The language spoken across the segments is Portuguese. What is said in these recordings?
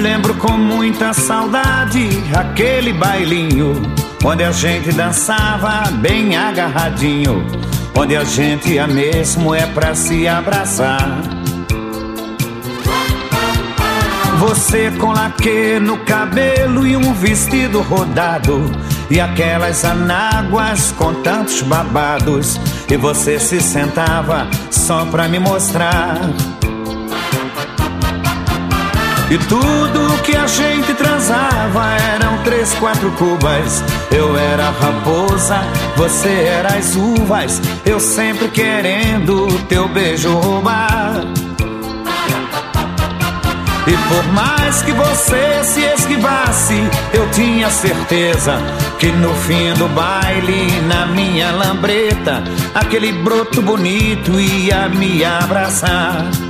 Lembro com muita saudade aquele bailinho onde a gente dançava bem agarradinho, onde a gente ia mesmo é pra se abraçar. Você com laque no cabelo e um vestido rodado. E aquelas anáguas com tantos babados. E você se sentava só pra me mostrar. E tudo que a gente transava eram três, quatro cubas. Eu era a raposa, você era as uvas. Eu sempre querendo teu beijo roubar. E por mais que você se esquivasse, eu tinha certeza que no fim do baile, na minha lambreta, aquele broto bonito ia me abraçar.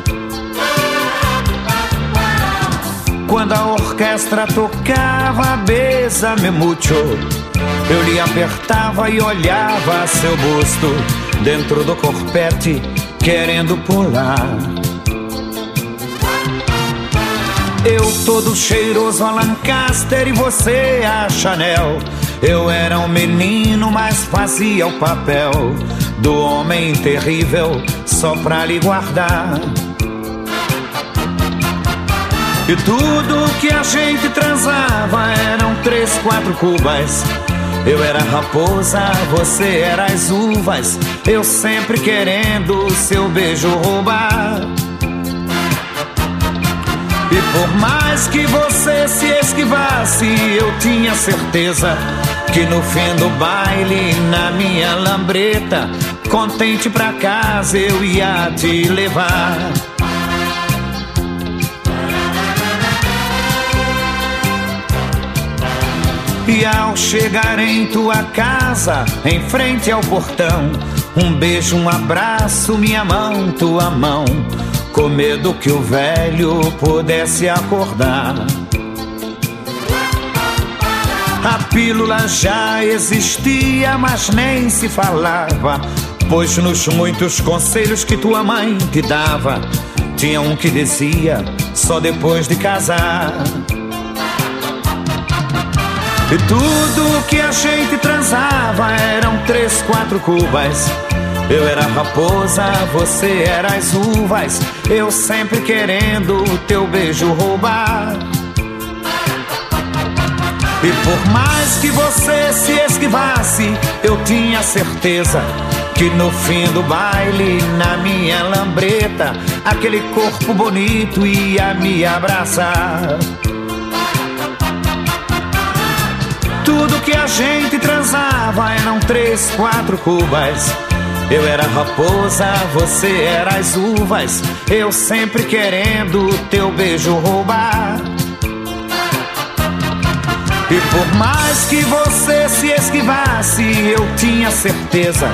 Quando a orquestra tocava Besa-me mucho, eu lhe apertava e olhava seu busto dentro do corpete, querendo pular. Eu todo cheiroso a Lancaster e você a Chanel. Eu era um menino, mas fazia o papel do homem terrível só pra lhe guardar. E tudo que a gente transava eram três, quatro cubas. Eu era raposa, você era as uvas. Eu sempre querendo seu beijo roubar. E por mais que você se esquivasse, eu tinha certeza que no fim do baile, na minha lambreta, contente pra casa eu ia te levar. E ao chegar em tua casa, em frente ao portão, um beijo, um abraço, minha mão, tua mão com medo que o velho pudesse acordar. A pílula já existia, mas nem se falava, pois nos muitos conselhos que tua mãe te dava, tinha um que dizia só depois de casar. E tudo que a gente transava eram três, quatro cubas eu era raposa, você era as uvas. Eu sempre querendo teu beijo roubar. E por mais que você se esquivasse, eu tinha certeza que no fim do baile, na minha lambreta, aquele corpo bonito ia me abraçar. Que a gente transava eram três, quatro cubas. Eu era raposa, você era as uvas. Eu sempre querendo teu beijo roubar. E por mais que você se esquivasse, eu tinha certeza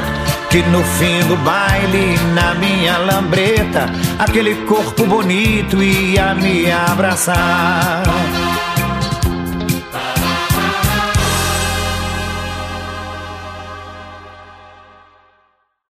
que no fim do baile, na minha lambreta, aquele corpo bonito ia me abraçar.